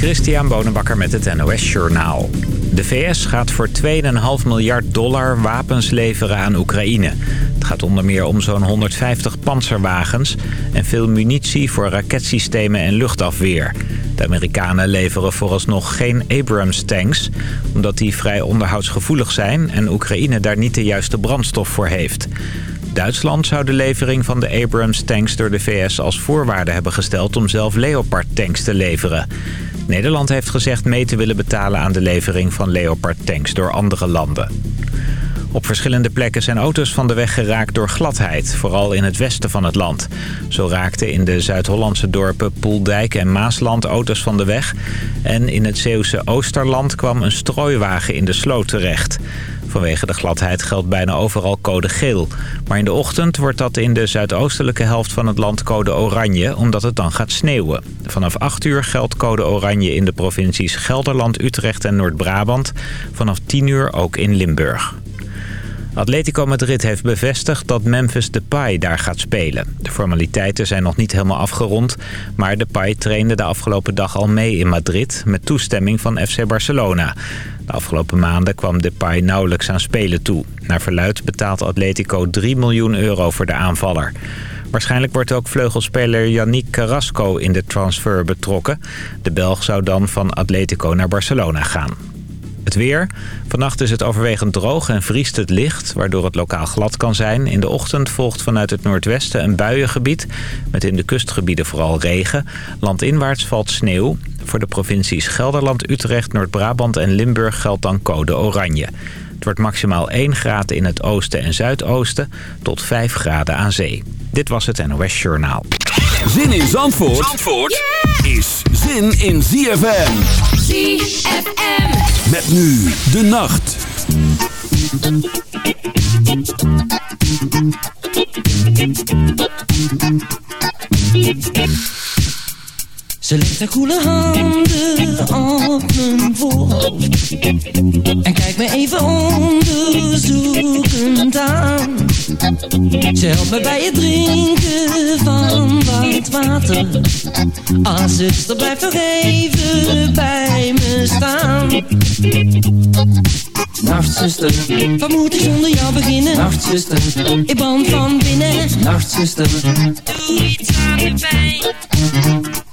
Christian Bonenbakker met het NOS Journaal. De VS gaat voor 2,5 miljard dollar wapens leveren aan Oekraïne. Het gaat onder meer om zo'n 150 panzerwagens... en veel munitie voor raketsystemen en luchtafweer. De Amerikanen leveren vooralsnog geen Abrams-tanks... omdat die vrij onderhoudsgevoelig zijn... en Oekraïne daar niet de juiste brandstof voor heeft... Duitsland zou de levering van de Abrams-tanks door de VS als voorwaarde hebben gesteld om zelf Leopard-tanks te leveren. Nederland heeft gezegd mee te willen betalen aan de levering van Leopard-tanks door andere landen. Op verschillende plekken zijn auto's van de weg geraakt door gladheid, vooral in het westen van het land. Zo raakten in de Zuid-Hollandse dorpen Poeldijk en Maasland auto's van de weg. En in het Zeeuwse Oosterland kwam een strooiwagen in de sloot terecht. Vanwege de gladheid geldt bijna overal code geel. Maar in de ochtend wordt dat in de zuidoostelijke helft van het land code oranje... omdat het dan gaat sneeuwen. Vanaf 8 uur geldt code oranje in de provincies Gelderland, Utrecht en Noord-Brabant. Vanaf 10 uur ook in Limburg. Atletico Madrid heeft bevestigd dat Memphis Depay daar gaat spelen. De formaliteiten zijn nog niet helemaal afgerond... maar Depay trainde de afgelopen dag al mee in Madrid... met toestemming van FC Barcelona. De afgelopen maanden kwam Depay nauwelijks aan spelen toe. Naar verluid betaalt Atletico 3 miljoen euro voor de aanvaller. Waarschijnlijk wordt ook vleugelspeler Yannick Carrasco in de transfer betrokken. De Belg zou dan van Atletico naar Barcelona gaan. Het weer. Vannacht is het overwegend droog en vriest het licht, waardoor het lokaal glad kan zijn. In de ochtend volgt vanuit het noordwesten een buiengebied, met in de kustgebieden vooral regen. Landinwaarts valt sneeuw. Voor de provincies Gelderland, Utrecht, Noord-Brabant en Limburg geldt dan code oranje. Het wordt maximaal 1 graden in het oosten en zuidoosten tot 5 graden aan zee. Dit was het NOS Journaal. Zin in Zandvoort, Zandvoort is zin in ZFM. ZFM. Met nu de nacht. Ze legt haar koele handen op mijn voorhoofd En kijkt me even onderzoekend aan Ze helpt me bij het drinken van wat water. Ah, zuster, blijf nog even bij me staan. Nachtzuster, wat moet ik zonder jou beginnen? Nachtzuster, ik brand van binnen. Nachtzuster, doe iets aan de pijn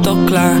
tot klaar.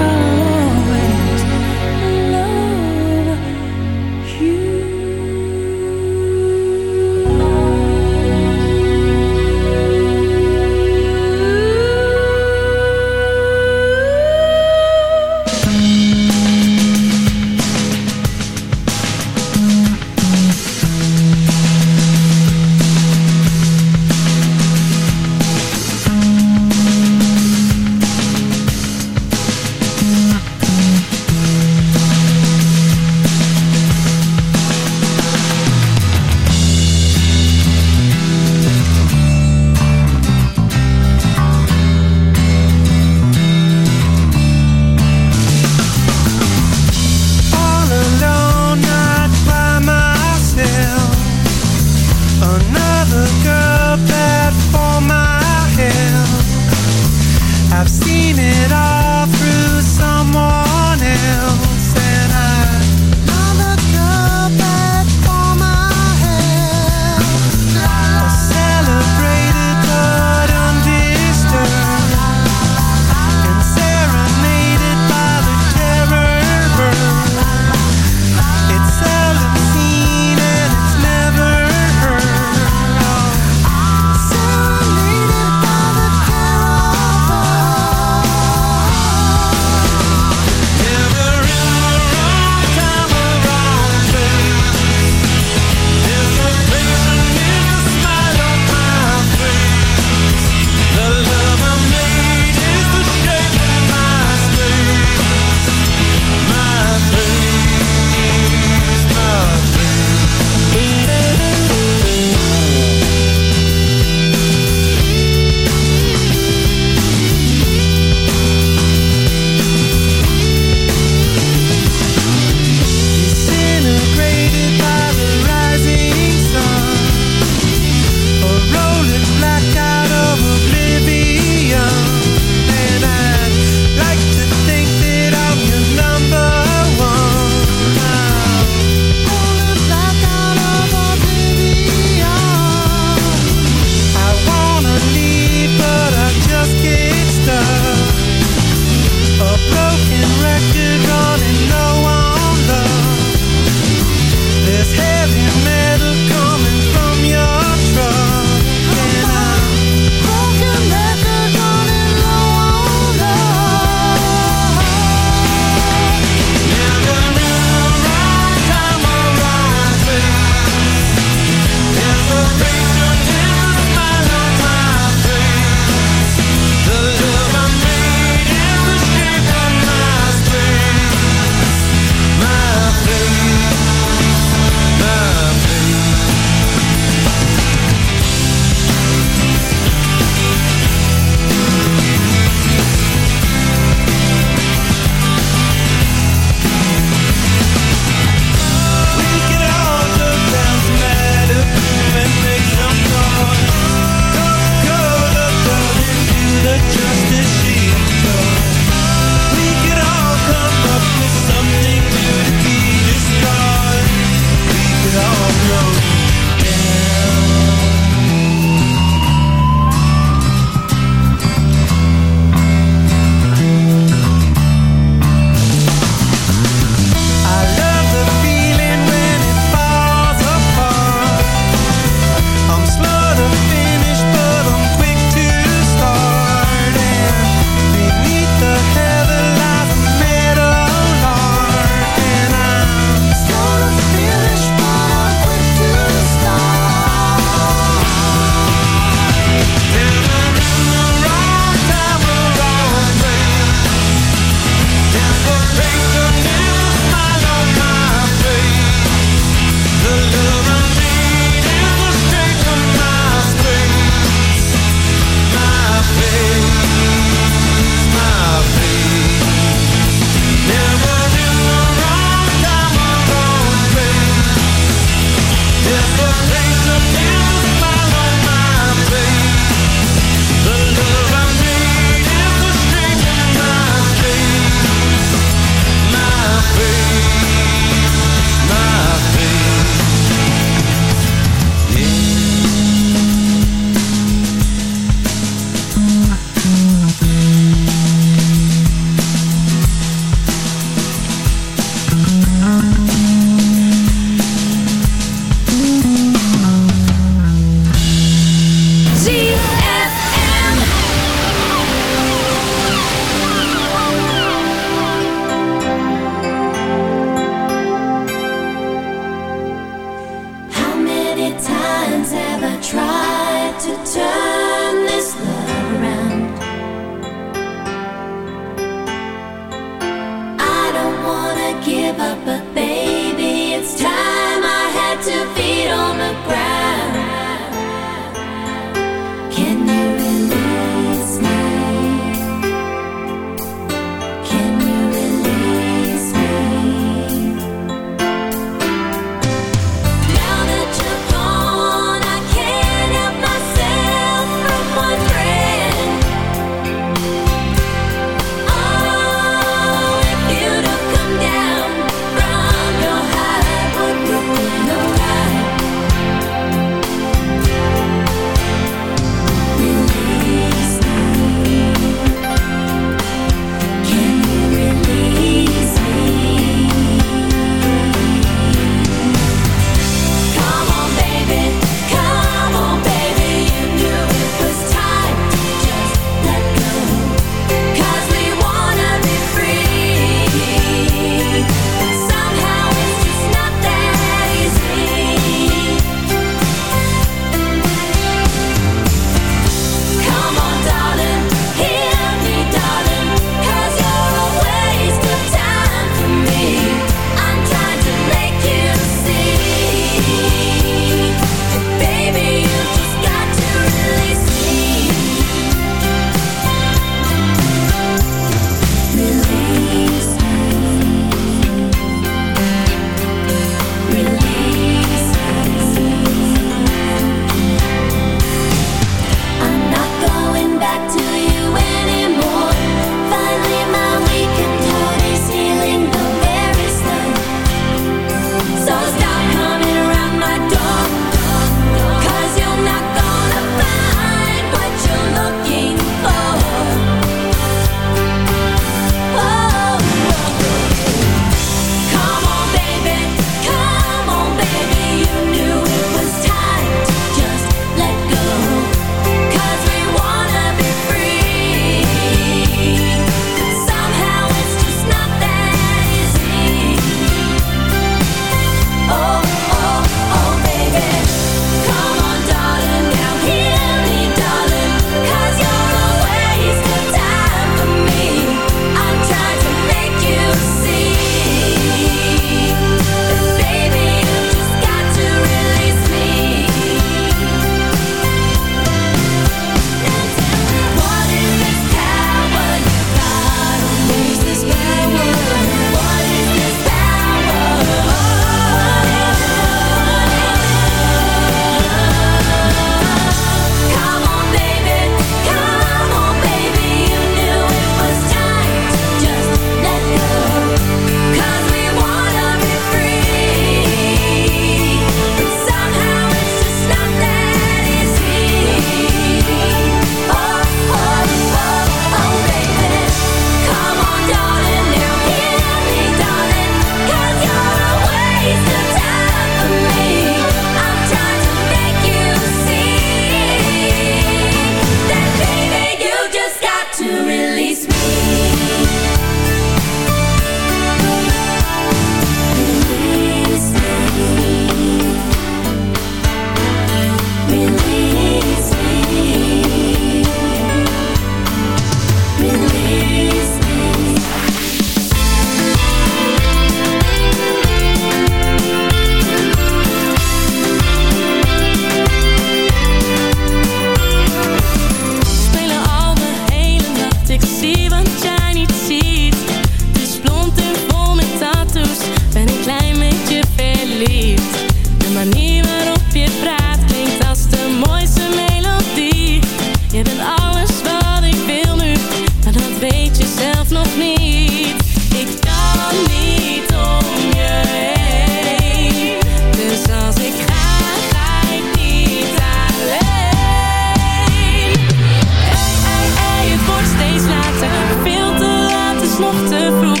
nog te vroeg.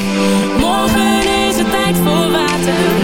Morgen is het tijd voor water.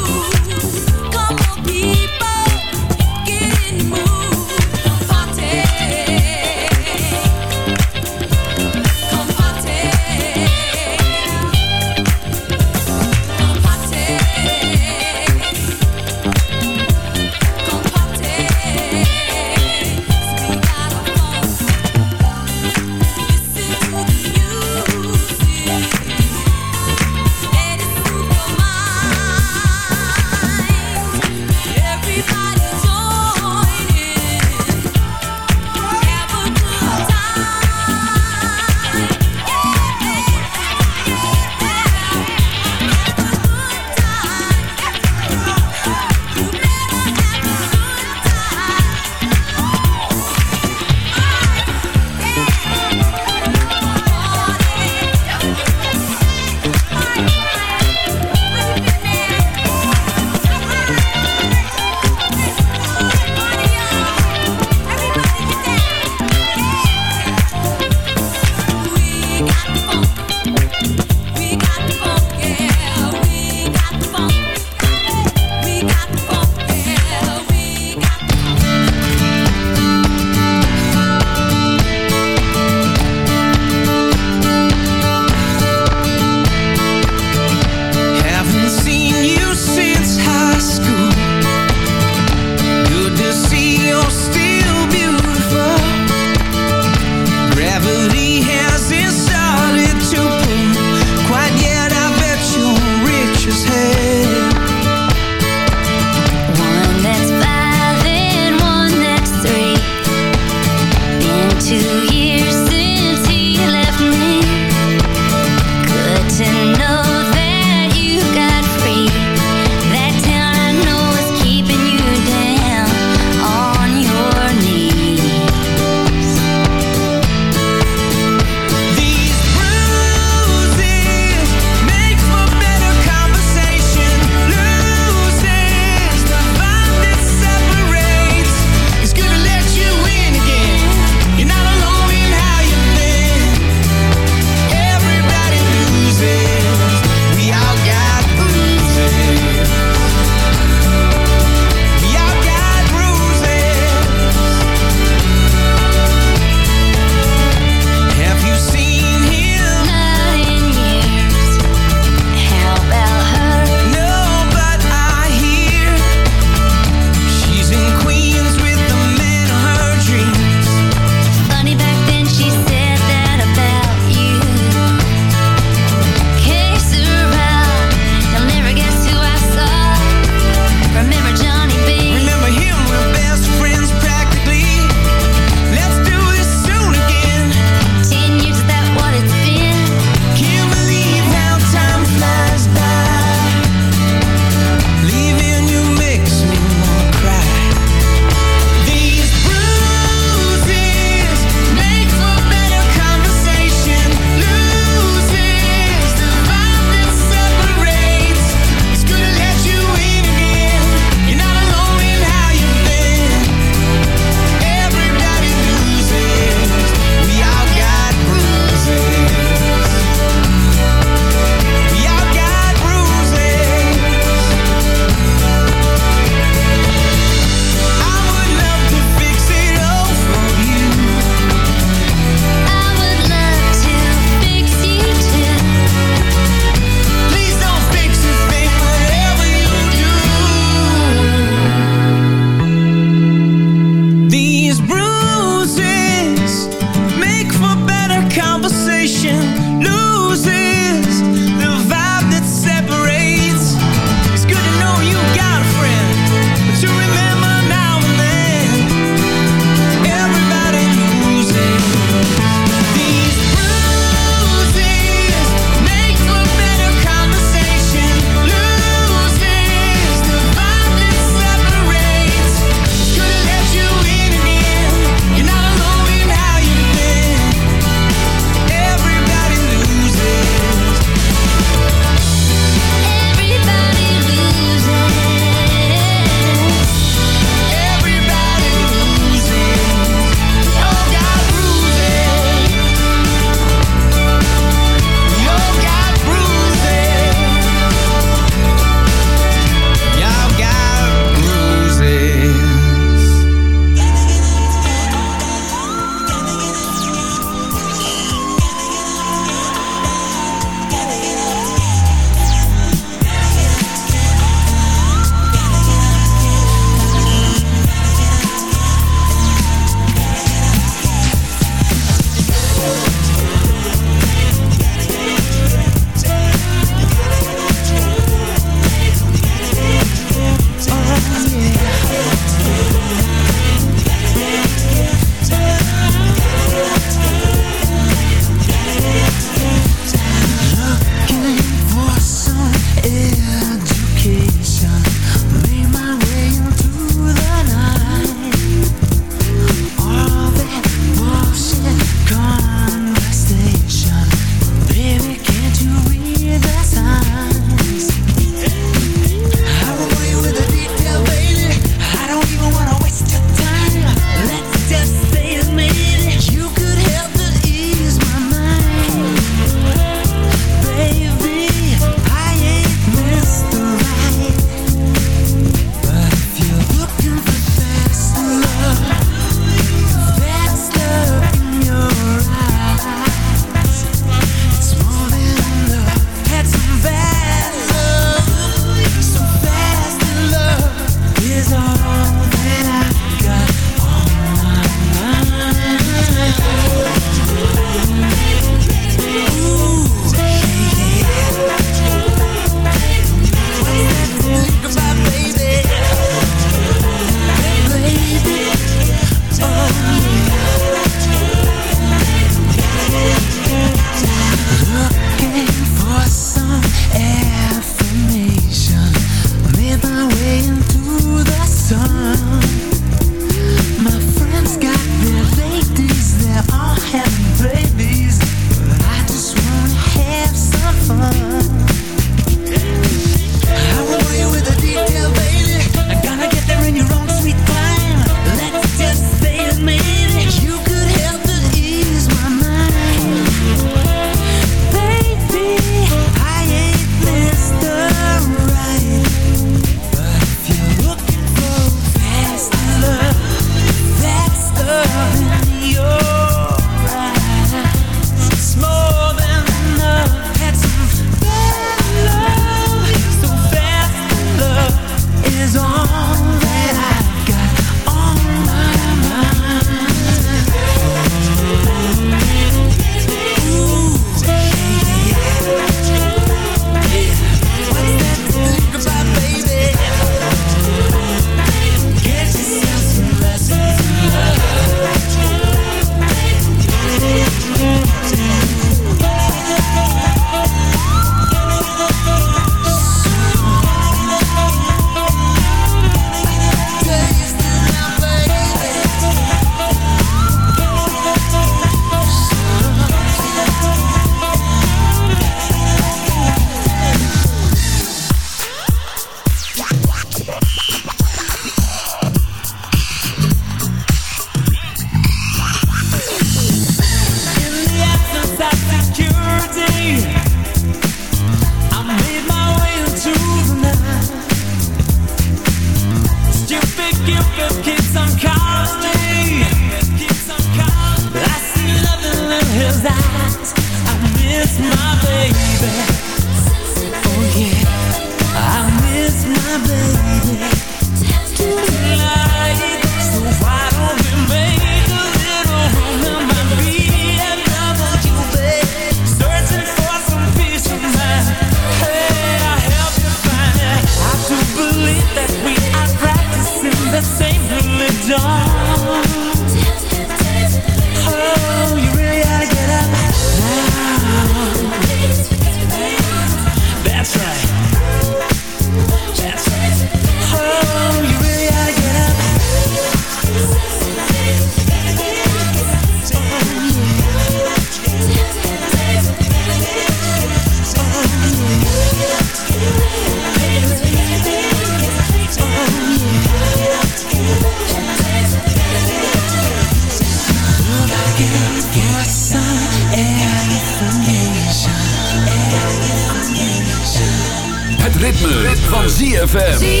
Come